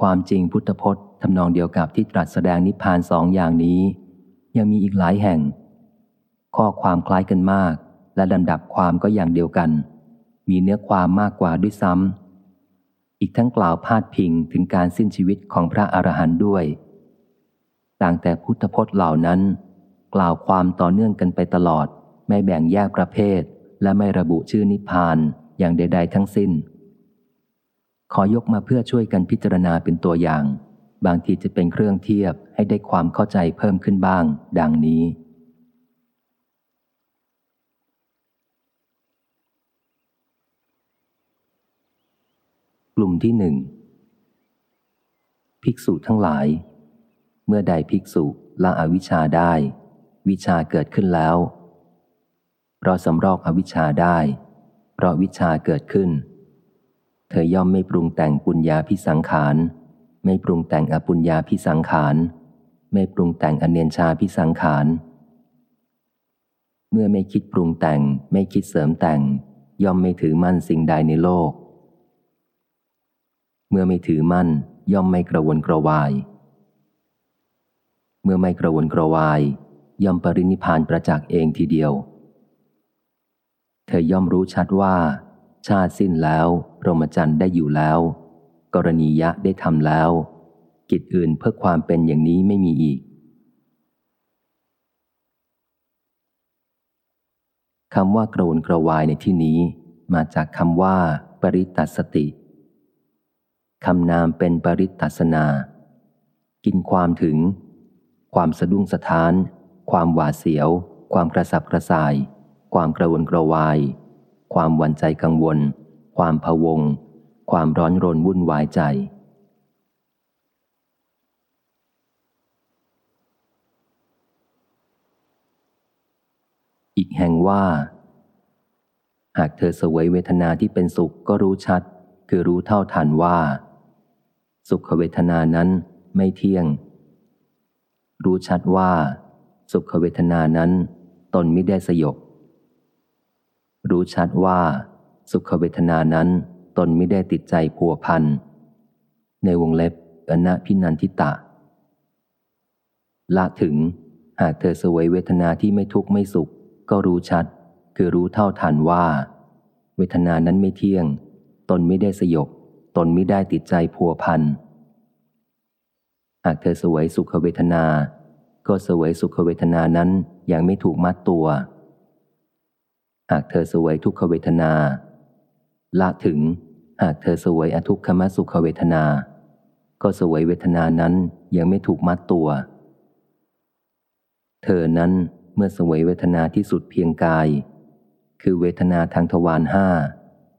ความจริงพุทธพจน์ทำนองเดียวกับที่ตรัสแสดงนิพพานสองอย่างนี้ ยังมีอีกหลายแห่ง ข้อความคล้ายกันมาก และลำดับความก็อย่างเดียวกัน มีเนื้อความมากกว่าด้วยซ้ำอีกทั้งกล่าวพาดพิงถึงการสิ้นชีวิตของพระอรหันต์ด้วย ต่างแต่พุทธพจน์เหล่านั้น กล่าวความต่อเนื่องกันไปตลอด ไม่แบ่งแยกประเภท และไม่ระบุชื่อนิพพานอย่างใด ๆ ทั้งสิ้น ขอยกมาเพื่อช่วยกันพิจารณาเป็นตัวอย่าง บางทีจะเป็นเครื่องเทียบให้ได้ความเข้าใจเพิ่มขึ้นบ้าง ดังนี้ กลุ่มที่หนึ่งภิกษุทั้งหลาย เมื่อใดภิกษุละอวิชชาได้ วิชาเกิดขึ้นแล้วเราสำรอกอวิชชาได้ เพราะวิชาเกิดขึ้น เธอย่อมไม่ปรุงแต่งปุญญาพิสังขาร ไม่ปรุงแต่งอปุญญาพิสังขาร ไม่ปรุงแต่งอเนียนชาพิสังขาร เมื่อไม่คิดปรุงแต่งไม่คิดเสริมแต่ง ย่อมไม่ถือมั่นสิ่งใดในโลก เมื่อไม่ถือมั่น ย่อมไม่กระวนกระวาย เมื่อไม่กระวนกระวาย ย่อมปรินิพานประจักษ์เองทีเดียว เธอย่อมรู้ชัดว่า ชาติสิ้นแล้ว พรหมจรรย์ได้อยู่แล้ว กรณียะได้ทำแล้ว กิจอื่นเพื่อความเป็นอย่างนี้ไม่มีอีกคำว่ากระวนกระวายในที่นี้ มาจากคำว่า ปริตัสติคำนามเป็นปริตัสนา กินความถึง ความสะดุ้งสะท้าน ความหวาดเสียว ความกระสับกระส่าย ความกระวนกระวาย ความหวั่นใจกังวล ความพะวง ความร้อนรนวุ่นวายใจ อีกแห่งว่า หากเธอสวยเวทนาที่เป็นสุขก็รู้ชัด คือรู้เท่าทันว่า สุขเวทนานั้นไม่เที่ยง รู้ชัดว่า สุขเวทนานั้น ตนไม่ได้สยบรู้ชัดว่า สุขเวทนานั้นตนไม่ได้ติดใจพัวพัน ในวงเล็บอนะพินันทิตะ ละถึง หากเธอสวยเวทนาที่ไม่ทุกข์ไม่สุข ก็รู้ชัด คือรู้เท่าทันว่า เวทนานั้นไม่เที่ยง ตนไม่ได้สยบ ตนไม่ได้ติดใจพัวพัน หากเธอสวยสุขเวทนา ก็สวยสุขเวทนานั้นอยังไม่ถูกมัดตัว หากเธอสวยทุกขเวทนา ละถึงหากเธอสวยอทุกขมสุขเวทนา ก็สวยเวทนานั้นยังไม่ถูกมัดตัว เธอนั้นเมื่อสวยเวทนาที่สุดเพียงกาย คือเวทนาทางทวารห้า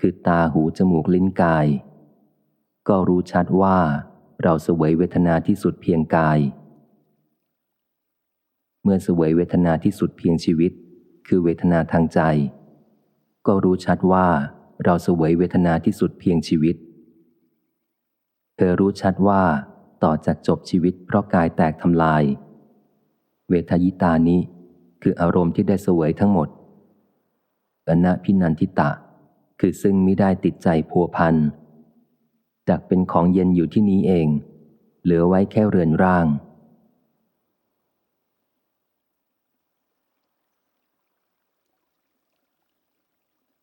คือตาหูจมูกลิ้นกาย ก็รู้ชัดว่าเราสวยเวทนาที่สุดเพียงกาย เมื่อสวยเวทนาที่สุดเพียงชีวิต คือเวทนาทางใจ ก็รู้ชัดว่า เราสวยเวทนาที่สุดเพียงชีวิต เธอรู้ชัดว่าต่อจากจบชีวิตเพราะกายแตกทำลาย เวทยิตานี้คืออารมณ์ที่ได้สวยทั้งหมดอนะพินันทิตะ คือซึ่งไม่ได้ติดใจพัวพันจากเป็นของเย็นอยู่ที่นี้เอง เหลือไว้แค่เรือนร่าง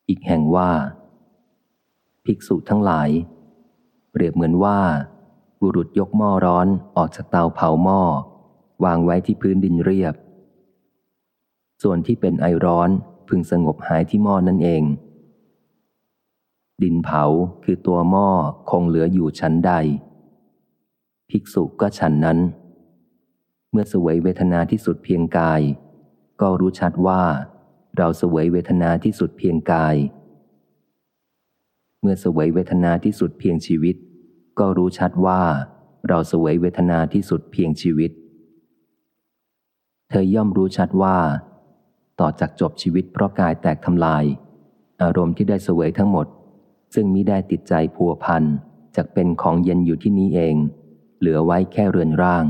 อีกแห่งว่า ภิกษุทั้งหลาย เปรียบเหมือนว่า บุรุษยกหม้อร้อนออกจากเตาเผาหม้อ วางไว้ที่พื้นดินเรียบ ส่วนที่เป็นไอร้อนพึงสงบหายที่หม้อนั่นเอง ดินเผาคือตัวหม้อคงเหลืออยู่ชั้นใด ภิกษุก็ฉันนั้น เมื่อสวยเวทนาที่สุดเพียงกาย ก็รู้ชัดว่า เราสวยเวทนาที่สุดเพียงกาย มื่อสวยเวทนาที่สุดเพียงชีวิต ก็รู้ชัดว่าเราสวยเวทนาที่สุดเพียงชีวิต เธอย่อมรู้ชัดว่า ต่อจากจบชีวิตเพราะกายแตกทำลาย อารมณ์ที่ได้สวยทั้งหมด ซึ่งมิได้ติดใจพัวพันจากเป็นของเย็นอยู่ที่นี้เอง เหลือไว้แค่เรือนร่าง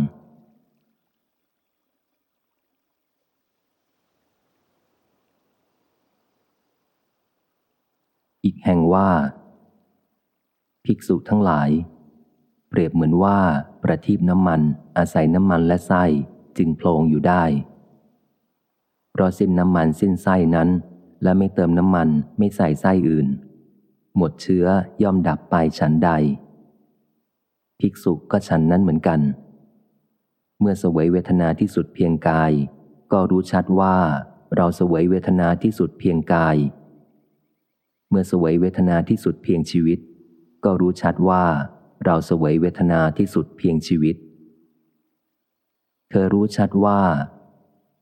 อีกแห่งว่า ภิกษุทั้งหลาย เปรียบเหมือนว่าประทีปน้ำมันอาศัยน้ำมันและไส้จึงโพลงอยู่ได้ เพราะสิ้นน้ำมันสิ้นไส้นั้น และไม่เติมน้ำมันไม่ใส่ไส้อื่น หมดเชื้อย่อมดับไปฉันใด ภิกษุก็ฉันนั้นเหมือนกัน เมื่อสวยเวทนาที่สุดเพียงกาย ก็รู้ชัดว่าเราสวยเวทนาที่สุดเพียงกาย เมื่อสวยเวทนาที่สุดเพียงชีวิต ก็รู้ชัดว่าเราสวยเวทนาที่สุดเพียงชีวิต เธอรู้ชัดว่า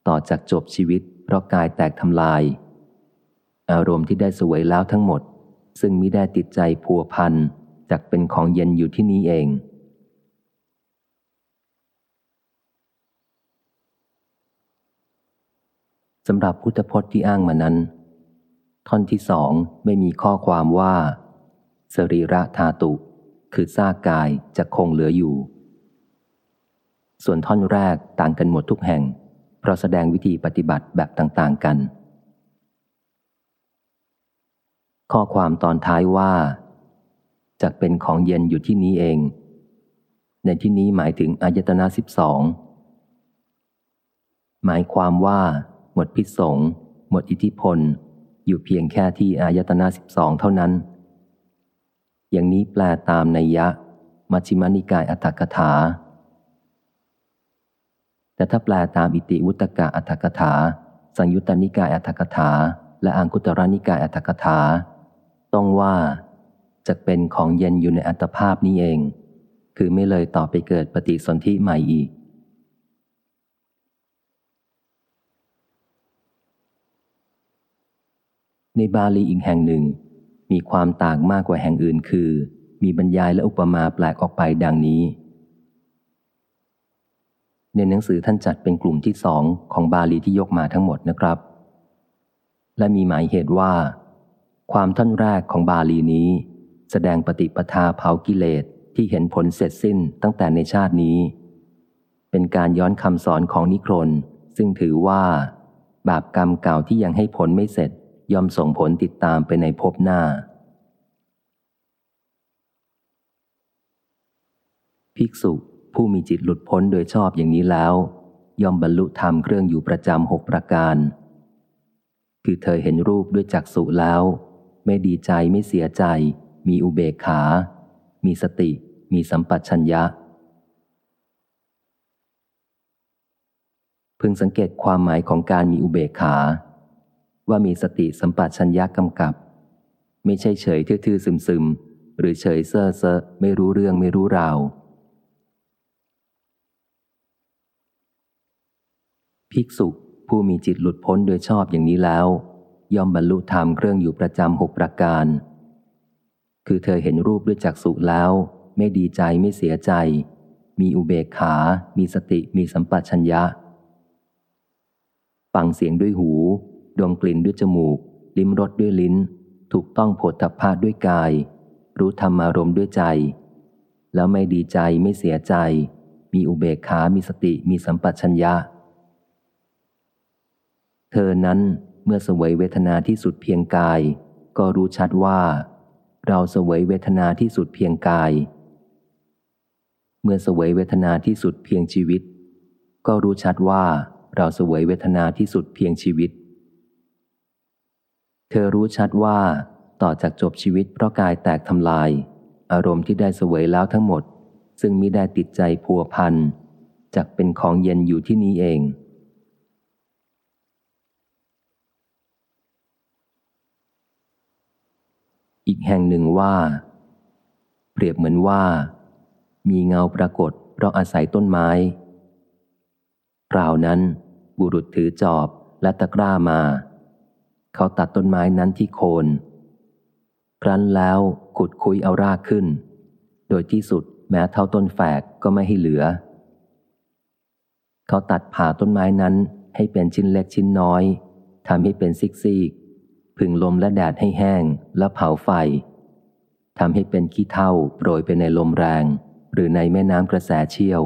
ต่อจากจบชีวิตเพราะกายแตกทำลาย อารมณ์ที่ได้สวยแล้วทั้งหมด ซึ่งมิได้ติดใจพัวพันจากเป็นของเย็นอยู่ที่นี้เอง สำหรับพุทธพจน์ที่อ้างมานั้น ท่อนที่สองไม่มีข้อความว่า สรีระธาตุ คือซากกายจะคงเหลืออยู่ ส่วนท่อนแรกต่างกันหมดทุกแห่ง เพราะแสดงวิธีปฏิบัติแบบต่างๆกัน ข้อความตอนท้ายว่าจะเป็นของเย็นอยู่ที่นี้เอง ในที่นี้หมายถึงอายตนะสิบสองหมายความว่า หมดพิษสงหมดอิทธิพล อยู่เพียงแค่ที่อายตนะสิบสองเท่านั้น อย่างนี้แปลตามนัยยะ มัชฌิมานิกายอัตถกถา แต่ถ้าแปลตามอิติวุตกะอัตถกถา สังยุตตนิกายอัตถกถา และอังคุตรนิกายอัตถกถา ต้องว่าจะเป็นของเย็นอยู่ในอัตภาพนี้เอง คือไม่เลยต่อไปเกิดปฏิสนธิใหม่อีกในบาลีอีกแห่งหนึ่ง มีความต่างมากกว่าแห่งอื่นคือ มีบรรยายและอุปมาแปลกออกไปดังนี้ ในหนังสือท่านจัดเป็นกลุ่มที่สองของบาลีที่ยกมาทั้งหมดนะครับ และมีหมายเหตุว่า ความท่านแรกของบาลีนี้ แสดงปฏิปทาเผากิเลสที่เห็นผลเสร็จสิ้นตั้งแต่ในชาตินี้ เป็นการย้อนคำสอนของนิครนซึ่งถือว่า บาปกรรมเก่าที่ยังให้ผลไม่เสร็จ ย่อมส่งผลติดตามไปในภพหน้า ภิกษุผู้มีจิตหลุดพ้นโดยชอบอย่างนี้แล้ว ย่อมบรรลุธรรมเครื่องอยู่ประจำหกประการ คือเธอเห็นรูปด้วยจักษุแล้ว ไม่ดีใจไม่เสียใจ มีอุเบกขา มีสติ มีสัมปัชัญญะพึงสังเกตความหมายของการมีอุเบกขา ว่ามีสติสัมปชัญญะกำกับ ไม่ใช่เฉยทื่อๆซึมๆ หรือเฉยเซ่อเซอไม่รู้เรื่องไม่รู้ราว ภิกษุผู้มีจิตหลุดพ้นโดยชอบอย่างนี้แล้ว ย่อมบรรลุธรรมเครื่องอยู่ประจำหกประการ คือเธอเห็นรูปด้วยจักษุแล้ว ไม่ดีใจไม่เสียใจ มีอุเบกขา มีสติมีสัมปชัญญะ ฟังเสียงด้วยหู ดมกลิ่นด้วยจมูก ลิ้มรสด้วยลิ้น ถูกต้องโผฏฐัพพะด้วยกาย รู้ธรรมารมด้วยใจ แล้วไม่ดีใจไม่เสียใจ มีอุเบกขา มีสติมีสัมปชัญญะ เธอนั้นเมื่อสวยเวทนาที่สุดเพียงกาย ก็รู้ชัดว่า เราสวยเวทนาที่สุดเพียงกาย เมื่อสวยเวทนาที่สุดเพียงชีวิต ก็รู้ชัดว่าเราสวยเวทนาที่สุดเพียงชีวิต ธอรู้ชัดว่า ต่อจากจบชีวิตเพราะกายแตกทำลาย อารมณ์ที่ได้สวยแล้วทั้งหมด ซึ่งมิได้ติดใจพัวพันจักเป็นของเย็นอยู่ที่นี้เอง อีกแห่งหนึ่งว่า เปรียบเหมือนว่า มีเงาปรากฏเพราะอาศัยต้นไม้คราวนั้น บุรุษถือจอบและตะกร้ามา เขาตัดต้นไม้นั้นที่โคน ครั้นแล้วขุดคุยเอารากขึ้น โดยที่สุดแม้เท่าต้นแฝกก็ไม่ให้เหลือ เขาตัดผ่าต้นไม้นั้นให้เป็นชิ้นเล็กชิ้นน้อยทำให้เป็นซิกซีกผึ่งลมและแดดให้แห้งแล้วเผาไฟทำให้เป็นขี้เท่าโปรยไปในลมแรง หรือในแม่น้ำกระแสเชี่ยว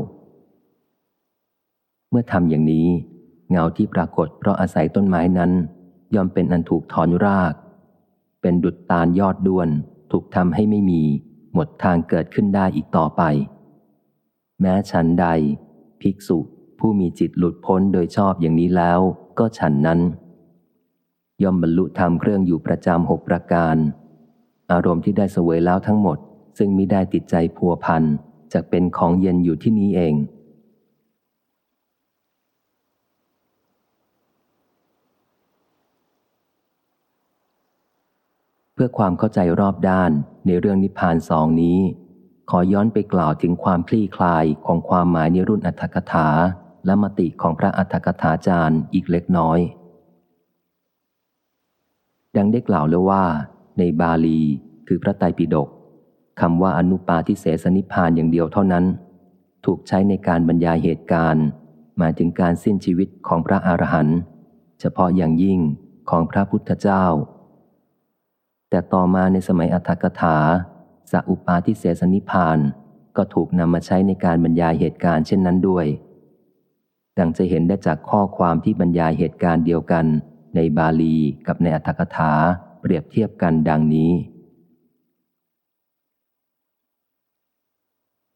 เมื่อทำอย่างนี้ เงาที่ปรากฏเพราะอาศัยต้นไม้นั้น ย่อมเป็นอันถูกถอนราก เป็นดุจตาลยอดด้วน ถูกทำให้ไม่มี หมดทางเกิดขึ้นได้อีกต่อไป แม้ฉันใด ภิกษุผู้มีจิตหลุดพ้นโดยชอบอย่างนี้แล้วก็ฉันนั้น ย่อมบรรลุธรรมเครื่องอยู่ประจำหกประการ อารมณ์ที่ได้เสวยแล้วทั้งหมด ซึ่งมิได้ติดใจพัวพันจะเป็นของเย็นอยู่ที่นี้เอง พื่อความเข้าใจรอบด้านในเรื่องนิพพานสองนี้ ขอย้อนไปกล่าวถึงความคลี่คลายของความหมายในรุ่นอัตถกถา และมติของพระอัตถกถาจารย์อีกเล็กน้อย ดังได้กล่าวแล้วว่า ในบาลีคือพระไตรปิฎกคำว่าอนุปาทิเสสนิพานอย่างเดียวเท่านั้น ถูกใช้ในการบรรยายเหตุการณ์ หมายถึงการสิ้นชีวิตของพระอรหันต์เฉพาะอย่างยิ่งของพระพุทธเจ้า แต่ต่อมาในสมัยอัตถกถาสัอุปาทิเสสนิพาน ก็ถูกนำมาใช้ในการบรรยายเหตุการณ์เช่นนั้นด้วย ดังจะเห็นได้จากข้อความที่บรรยายเหตุการณ์เดียวกัน ในบาลีกับในอัตถกถาเปรียบเทียบกันดังนี้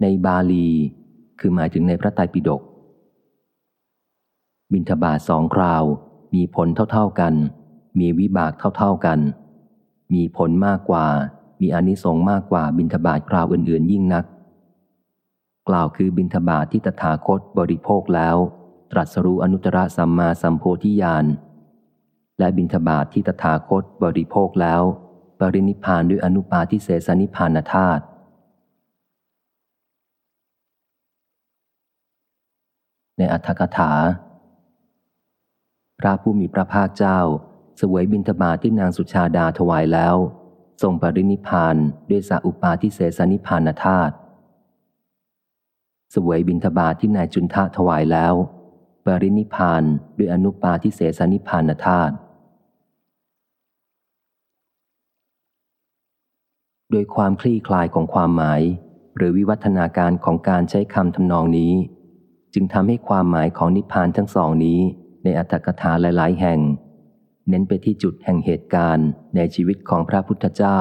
ในบาลี คือหมายถึงในพระไตรปิฎกบิณฑบาตสองคราว มีผลเท่าๆกัน มีวิบากเท่าๆกัน มีผลมากกว่า มีอนิสงส์มากกว่าบิณฑบาตคราวอื่น ๆ ยิ่งนัก กล่าวคือบิณฑบาตทที่ตถาคตบริโภคแล้ว ตรัสรู้อนุตตรสัมมาสัมโพธิญาณและบิณฑบาตทที่ตถาคตบริโภคแล้ว ปรินิพานด้วยอนุปาทิเสสนิพานธาตุในอัฏฐกถา พระผู้มีพระภาคเจ้า สวยบิณฑบาทที่นางสุชาดาถวายแล้ว ทรงปรินิพานด้วยสาอุปาทิเสสนิพานธาตุเสวยบิณฑบาทที่นายจุนทะถวายแล้ว ปรินิพานด้วยอนุปาทิเสสนิพานธาตุโดยความคลี่คลายของความหมาย หรือวิวัฒนาการของการใช้คำทำนองนี้ จึงทำให้ความหมายของนิพพานทั้งสองนี้ ในอัตถกถาหลาย ๆ แห่ง เน้นไปที่จุดแห่งเหตุการณ์ในชีวิตของพระพุทธเจ้า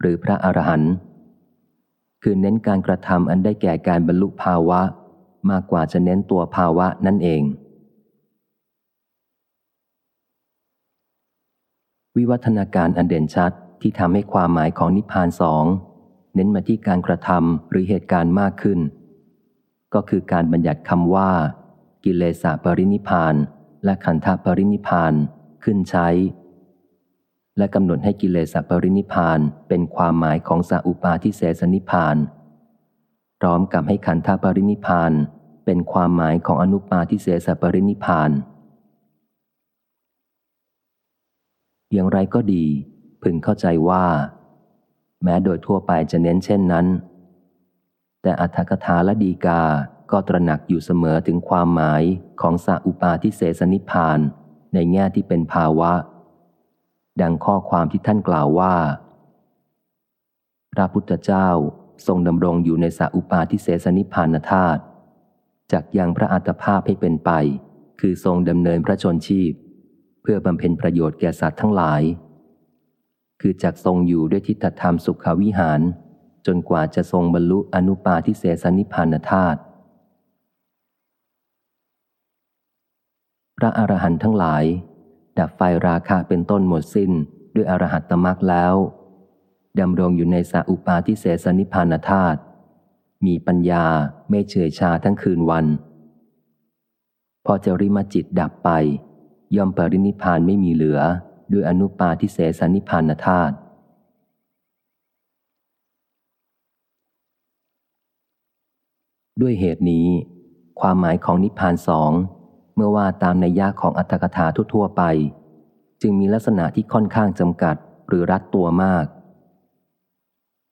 หรือพระอรหันต์คือเน้นการกระทำอันได้แก่การบรรลุภาวะ มากกว่าจะเน้นตัวภาวะนั่นเอง วิวัฒนาการอันเด่นชัดที่ทำให้ความหมายของนิพพานสองเน้นมาที่การกระทำหรือเหตุการณ์มากขึ้น ก็คือการบัญญัติคำว่า กิเลสปรินิพาน และขันธปรินิพาน ขึ้นใช้ และกำหนดให้กิเลสปรินิพานเป็นความหมายของสาอุปาทิเสสนิพาน พร้อมกับให้ขันธปรินิพานเป็นความหมายของอนุปาทิเสสปรินิพาน อย่างไรก็ดี พึงเข้าใจว่า แม้โดยทั่วไปจะเน้นเช่นนั้น แต่อัธกถาและดีกาก็ตระหนักอยู่เสมอถึงความหมายของสัอุปาทิเสสนิพาน ในแง่ที่เป็นภาวะ ดังข้อความที่ท่านกล่าวว่า พระพุทธเจ้าทรงดำรงอยู่ในสัอุปาทิเสสนิพานธาตุจากยังพระอัตภาพให้เป็นไป คือทรงดำเนินพระชนชีพ เพื่อบำเพ็ญประโยชน์แก่สัตว์ทั้งหลาย คือจักทรงอยู่ด้วยทิฏฐธรรมสุขวิหาร จนกว่าจะทรงบรรลุอนุปาทิเสสนิพานธาตุ ระอรหันต์ทั้งหลาย ดับไฟราคะเป็นต้นหมดสิ้นด้วยอรหัตตมรักแล้วดำรงอยู่ในสาอุปาทิเสสนิพานธาตุมีปัญญาไม่เฉยชาทั้งคืนวัน พอจะริมจิตดับไป ย่อมปรินิพานไม่มีเหลือ ด้วยอนุปาทิเสสนิพานธาตุด้วยเหตุนี้ ความหมายของนิพพานสอง เมื่อว่าตามในยากของอัตถกถาทั่วไป จึงมีลักษณะที่ค่อนข้างจำกัดหรือรัดตัวมาก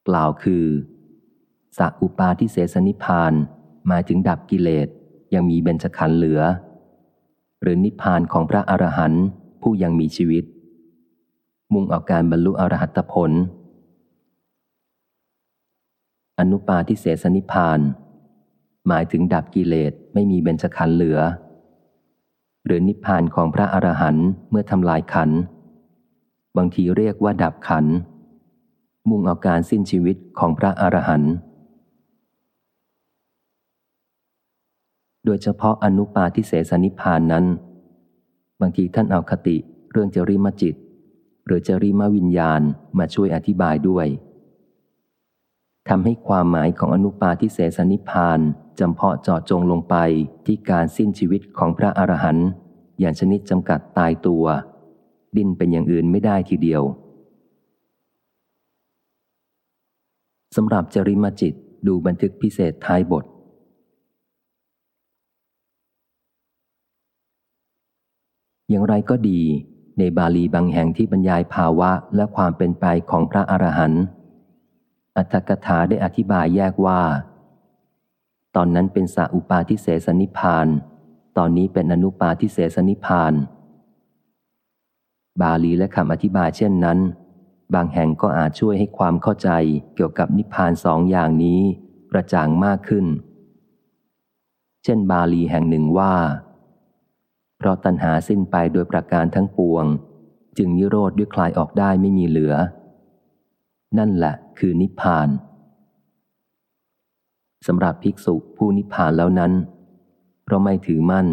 กล่าวคือสักอุปาทิเสสนิพานหมายถึงดับกิเลสยังมีเบญจขันธ์เหลือ หรือนิพพานของพระอรหันต์ผู้ยังมีชีวิต มุ่งเอาการบรรลุอรหัตผล อนุปาทิเสสนิพาน หมายถึงดับกิเลสไม่มีเบญจขันธ์เหลือ หรือนิพพานของพระอรหันต์เมื่อทำลายขัน บางทีเรียกว่าดับขัน มุ่งเอาการสิ้นชีวิตของพระอรหันต์โดยเฉพาะอนุปาทิเสสนิพานนั้น บางทีท่านเอาคติเรื่องจริมจิต หรือจริมวิญญาณมาช่วยอธิบายด้วย ทำให้ความหมายของอนุปาทิเสสนิพานจำเพาะเจาะจงลงไปที่การสิ้นชีวิตของพระอรหันต์อย่างชนิดจำกัดตายตัว ดิ้นเป็นอย่างอื่นไม่ได้ทีเดียวสำหรับจริมจิตดูบันทึกพิเศษท้ายบท อย่างไรก็ดี ในบาลีบางแห่งที่บรรยายภาวะและความเป็นไปของพระอรหันต์ อัตถกถาได้อธิบายแยกว่า ตอนนั้นเป็นสัอุปาทิเสสนิพาน ตอนนี้เป็นอนุปาทิเสสนิพาน บาลีและคำอธิบายเช่นนั้น บางแห่งก็อาจช่วยให้ความเข้าใจเกี่ยวกับนิพพานสองอย่างนี้กระจ่างมากขึ้น เช่นบาลีแห่งหนึ่งว่า เพราะตัณหาสิ้นไปโดยประการทั้งปวง จึงนิโรธด้วยคลายออกได้ไม่มีเหลือ นั่นแหละคือนิพพานสำหรับภิกษุผู้นิพพานแล้วนั้น เพราะไม่ถือมั่น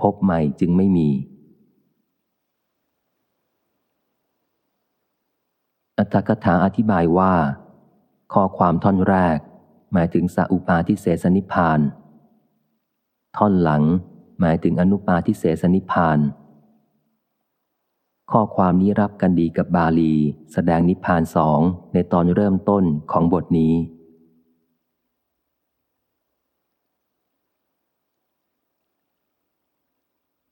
พบใหม่จึงไม่มี อัตถกถาอธิบายว่า ข้อความท่อนแรก หมายถึงสัอุปาทิเสสนิพาน ท่อนหลังหมายถึงอนุปาทิเสสนิพาน ข้อความนี้รับกันดีกับบาลี แสดงนิพพานสองในตอนเริ่มต้นของบทนี้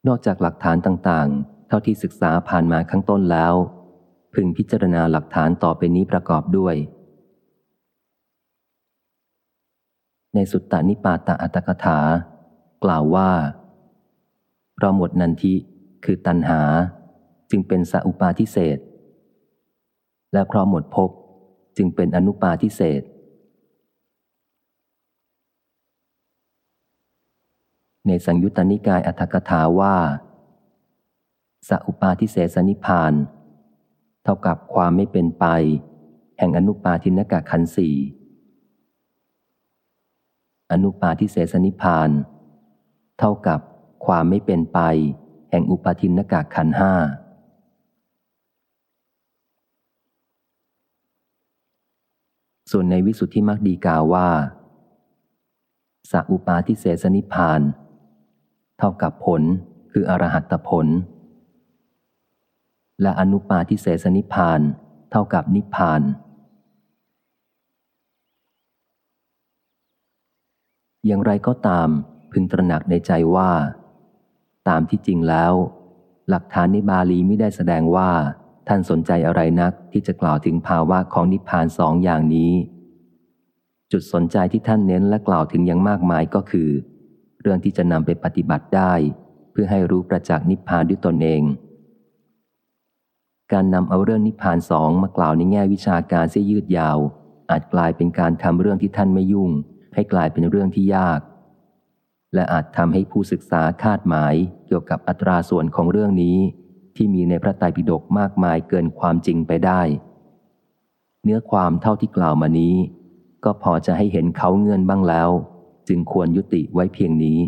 นอกจากหลักฐานต่างๆ เท่าที่ศึกษาผ่านมาข้างต้นแล้ว พึงพิจารณาหลักฐานต่อไปนี้ประกอบด้วย ในสุตตานิปาตะอัตกถา กล่าวว่าเพราะหมดนันทิคือตัณหา จึงเป็นสัอุปาทิเศษและเพราะหมดภพจึงเป็นอนุปาทิเศษในสังยุตตนิกายอัตถกถาว่าสัอุปาทิเศสนิพาน เท่ากับความไม่เป็นไป แห่งอนุปาทินกะขันสี่อนุปาทิเศสนิพาน เท่ากับความไม่เป็นไป แห่งอุปาทินกะขันห้า ส่วนในวิสุทธิมรรคดีกาว่าสัอุปาทิเสสนิพาน เท่ากับผลคืออรหัตผล และอนุปาทิเสสนิพาน เท่ากับนิพพาน อย่างไรก็ตามพึงตระหนักในใจว่า ตามที่จริงแล้ว หลักฐานในบาลีไม่ได้แสดงว่า ท่านสนใจอะไรนักที่จะกล่าวถึงภาวะของนิพพานสองอย่างนี้ จุดสนใจที่ท่านเน้นและกล่าวถึงอย่างมากมายก็คือ เรื่องที่จะนำไปปฏิบัติได้ เพื่อให้รู้ประจักษ์นิพพานด้วยตนเอง การนำเอาเรื่องนิพพานสองมากล่าวในแง่วิชาการเสียยืดยาว อาจกลายเป็นการทำเรื่องที่ท่านไม่ยุ่ง ให้กลายเป็นเรื่องที่ยาก และอาจทำให้ผู้ศึกษาคาดหมายเกี่ยวกับอัตราส่วนของเรื่องนี้ ที่มีในพระไตรปิฎกมากมายเกินความจริงไปได้ เนื้อความเท่าที่กล่าวมานี้ ก็พอจะให้เห็นเขาเงื่อนบ้างแล้ว จึงควรยุติไว้เพียงนี้